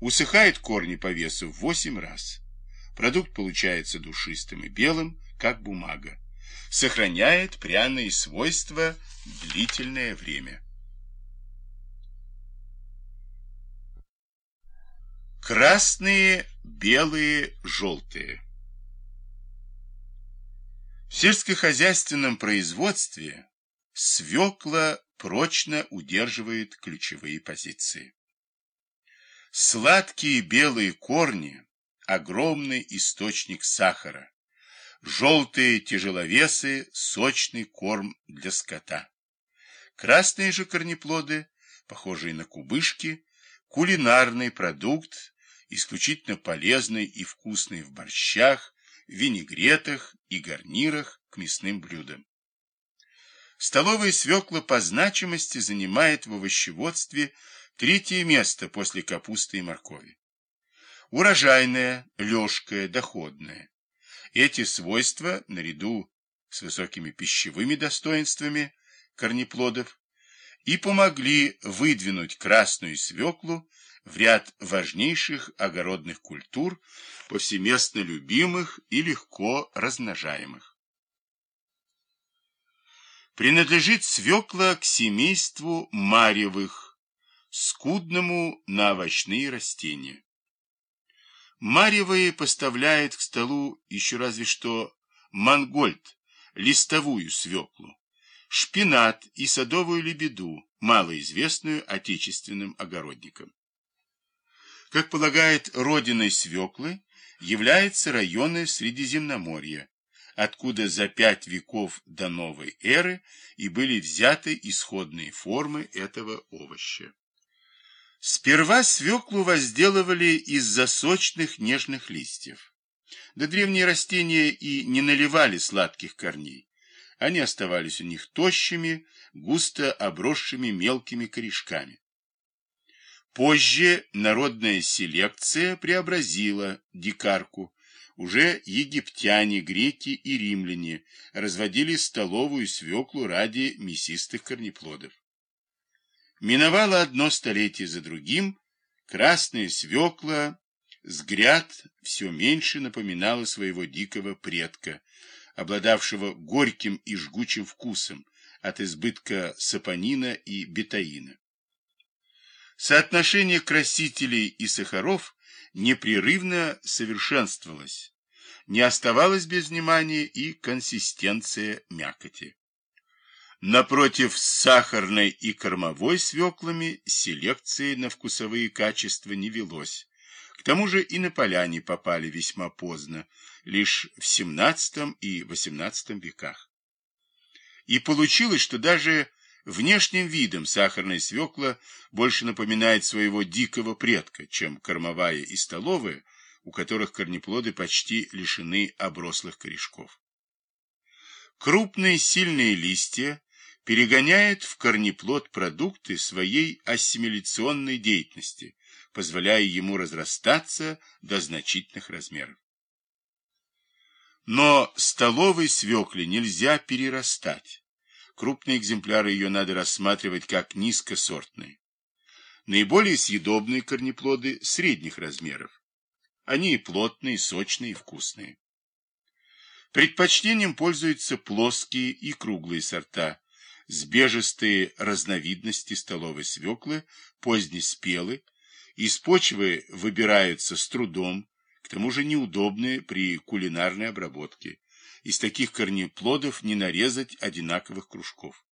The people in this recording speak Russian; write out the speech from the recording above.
Усыхает корни по весу в 8 раз. Продукт получается душистым и белым, как бумага. Сохраняет пряные свойства длительное время. Красные, белые, желтые. В сельскохозяйственном производстве свекла прочно удерживает ключевые позиции. Сладкие белые корни – огромный источник сахара. Желтые тяжеловесы – сочный корм для скота. Красные же корнеплоды, похожие на кубышки, кулинарный продукт, исключительно полезный и вкусный в борщах, винегретах и гарнирах к мясным блюдам. Столовая свекла по значимости занимает в овощеводстве третье место после капусты и моркови. Урожайная, лёжкая, доходная. Эти свойства, наряду с высокими пищевыми достоинствами корнеплодов, и помогли выдвинуть красную свеклу в ряд важнейших огородных культур, повсеместно любимых и легко размножаемых. Принадлежит свекла к семейству марьевых, скудному на овощные растения. Марьевые поставляют к столу еще разве что мангольд, листовую свеклу, шпинат и садовую лебеду, малоизвестную отечественным огородникам. Как полагает родиной свеклы, является районы Средиземноморья, откуда за пять веков до новой эры и были взяты исходные формы этого овоща. Сперва свеклу возделывали из-за сочных нежных листьев. Да древние растения и не наливали сладких корней. Они оставались у них тощими, густо обросшими мелкими корешками. Позже народная селекция преобразила дикарку. Уже египтяне, греки и римляне разводили столовую свеклу ради мясистых корнеплодов. Миновало одно столетие за другим, красная свекла с гряд все меньше напоминала своего дикого предка, обладавшего горьким и жгучим вкусом от избытка сапонина и бетаина. Соотношение красителей и сахаров непрерывно совершенствовалось. Не оставалось без внимания и консистенция мякоти. Напротив, сахарной и кормовой свеклами селекции на вкусовые качества не велось. К тому же и на поляне попали весьма поздно, лишь в XVII и XVIII веках. И получилось, что даже Внешним видом сахарная свекла больше напоминает своего дикого предка, чем кормовая и столовая, у которых корнеплоды почти лишены оброслых корешков. Крупные сильные листья перегоняют в корнеплод продукты своей ассимиляционной деятельности, позволяя ему разрастаться до значительных размеров. Но столовой свекле нельзя перерастать крупные экземпляры ее надо рассматривать как низкосортные. Наиболее съедобные корнеплоды средних размеров. Они и плотные, сочные, и вкусные. Предпочтением пользуются плоские и круглые сорта, сбежистые разновидности столовой свеклы, позднеспелы, из почвы выбираются с трудом, к тому же неудобные при кулинарной обработке из таких корнеплодов не нарезать одинаковых кружков.